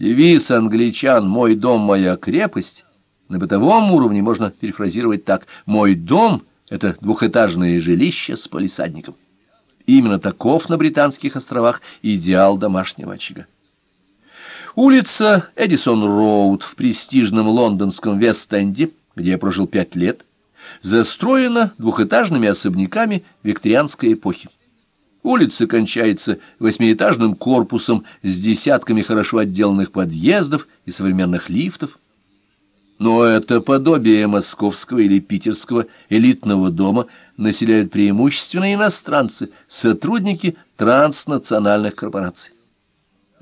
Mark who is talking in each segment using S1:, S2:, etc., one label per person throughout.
S1: Девиз англичан «Мой дом, моя крепость» на бытовом уровне можно перефразировать так «Мой дом — это двухэтажное жилище с полисадником». Именно таков на Британских островах идеал домашнего очага. Улица Эдисон-Роуд в престижном лондонском Вест-Энде, где я прожил пять лет, застроена двухэтажными особняками викторианской эпохи. Улица кончается восьмиэтажным корпусом с десятками хорошо отделанных подъездов и современных лифтов. Но это подобие московского или питерского элитного дома населяют преимущественно иностранцы, сотрудники транснациональных корпораций.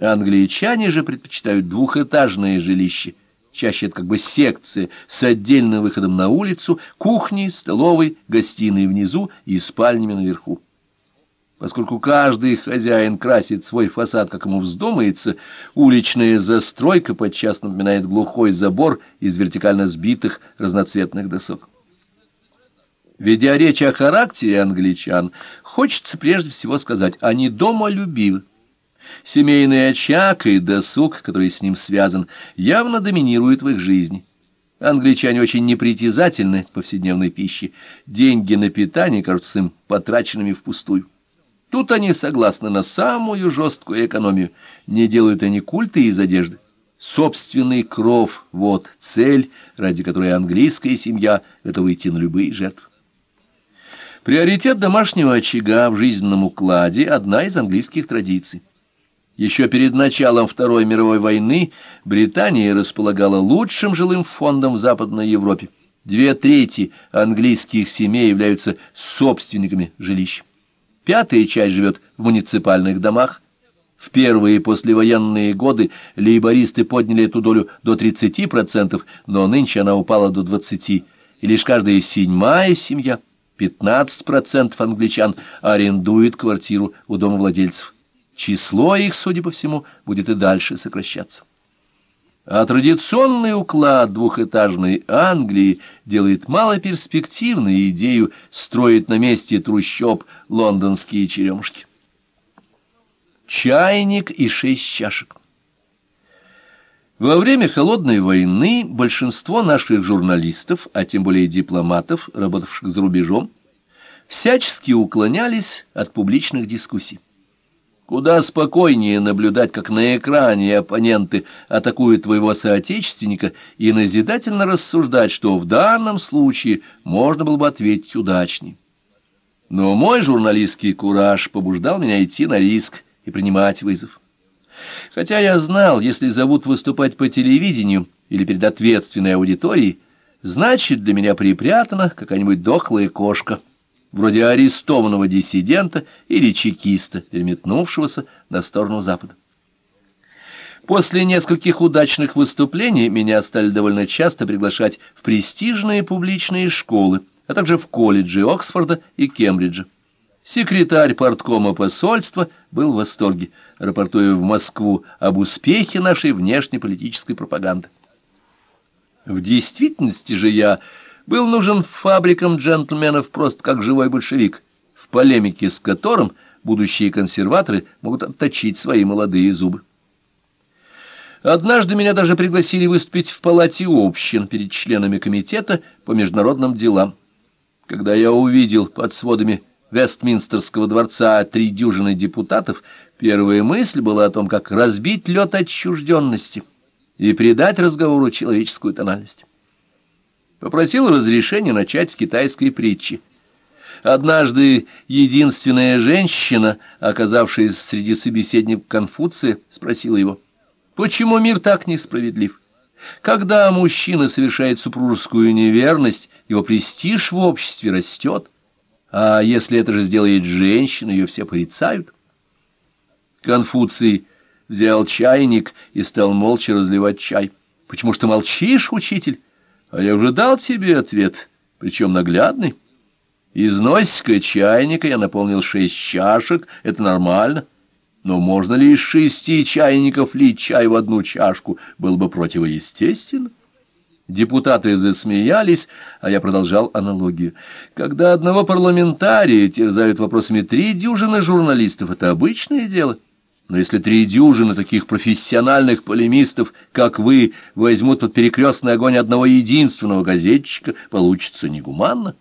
S1: Англичане же предпочитают двухэтажные жилища, чаще это как бы секция с отдельным выходом на улицу, кухней, столовой, гостиной внизу и спальнями наверху. Поскольку каждый хозяин красит свой фасад, как ему вздумается, уличная застройка подчас напоминает глухой забор из вертикально сбитых разноцветных досок. Ведя речь о характере англичан, хочется прежде всего сказать, они домолюбивы. Семейный очаг и досуг, который с ним связан, явно доминируют в их жизни. Англичане очень непритязательны к повседневной пище, деньги на питание кажутся им потраченными впустую. Тут они согласны на самую жесткую экономию, не делают они культы из одежды. Собственный кров — вот цель, ради которой английская семья готова идти на любые жертвы. Приоритет домашнего очага в жизненном укладе — одна из английских традиций. Еще перед началом Второй мировой войны Британия располагала лучшим жилым фондом в Западной Европе. Две трети английских семей являются собственниками жилищ. Пятая часть живет в муниципальных домах. В первые послевоенные годы лейбористы подняли эту долю до 30%, но нынче она упала до 20%, и лишь каждая седьмая семья, 15% англичан, арендует квартиру у домовладельцев. Число их, судя по всему, будет и дальше сокращаться. А традиционный уклад двухэтажной Англии делает малоперспективной идею строить на месте трущоб лондонские черемушки. Чайник и шесть чашек. Во время Холодной войны большинство наших журналистов, а тем более дипломатов, работавших за рубежом, всячески уклонялись от публичных дискуссий. Куда спокойнее наблюдать, как на экране оппоненты атакуют твоего соотечественника, и назидательно рассуждать, что в данном случае можно было бы ответить удачнее. Но мой журналистский кураж побуждал меня идти на риск и принимать вызов. Хотя я знал, если зовут выступать по телевидению или перед ответственной аудиторией, значит, для меня припрятана какая-нибудь дохлая кошка — вроде арестованного диссидента или чекиста, переметнувшегося на сторону Запада. После нескольких удачных выступлений меня стали довольно часто приглашать в престижные публичные школы, а также в колледжи Оксфорда и Кембриджа. Секретарь порткома посольства был в восторге, рапортуя в Москву об успехе нашей внешнеполитической пропаганды. В действительности же я был нужен фабрикам джентльменов просто как живой большевик, в полемике с которым будущие консерваторы могут отточить свои молодые зубы. Однажды меня даже пригласили выступить в палате общин перед членами комитета по международным делам. Когда я увидел под сводами Вестминстерского дворца три дюжины депутатов, первая мысль была о том, как разбить лед отчужденности и придать разговору человеческую тональность попросил разрешения начать с китайской притчи. Однажды единственная женщина, оказавшаяся среди собеседников Конфуция, спросила его, «Почему мир так несправедлив? Когда мужчина совершает супружескую неверность, его престиж в обществе растет, а если это же сделает женщина, ее все порицают». Конфуций взял чайник и стал молча разливать чай. «Почему ж ты молчишь, учитель?» А я уже дал тебе ответ, причем наглядный. Из носика чайника я наполнил шесть чашек, это нормально. Но можно ли из шести чайников лить чай в одну чашку, было бы противоестественно. Депутаты засмеялись, а я продолжал аналогию. Когда одного парламентария терзают вопросами три дюжины журналистов, это обычное дело. Но если три дюжины таких профессиональных полемистов, как вы, возьмут под перекрестный огонь одного единственного газетчика, получится негуманно.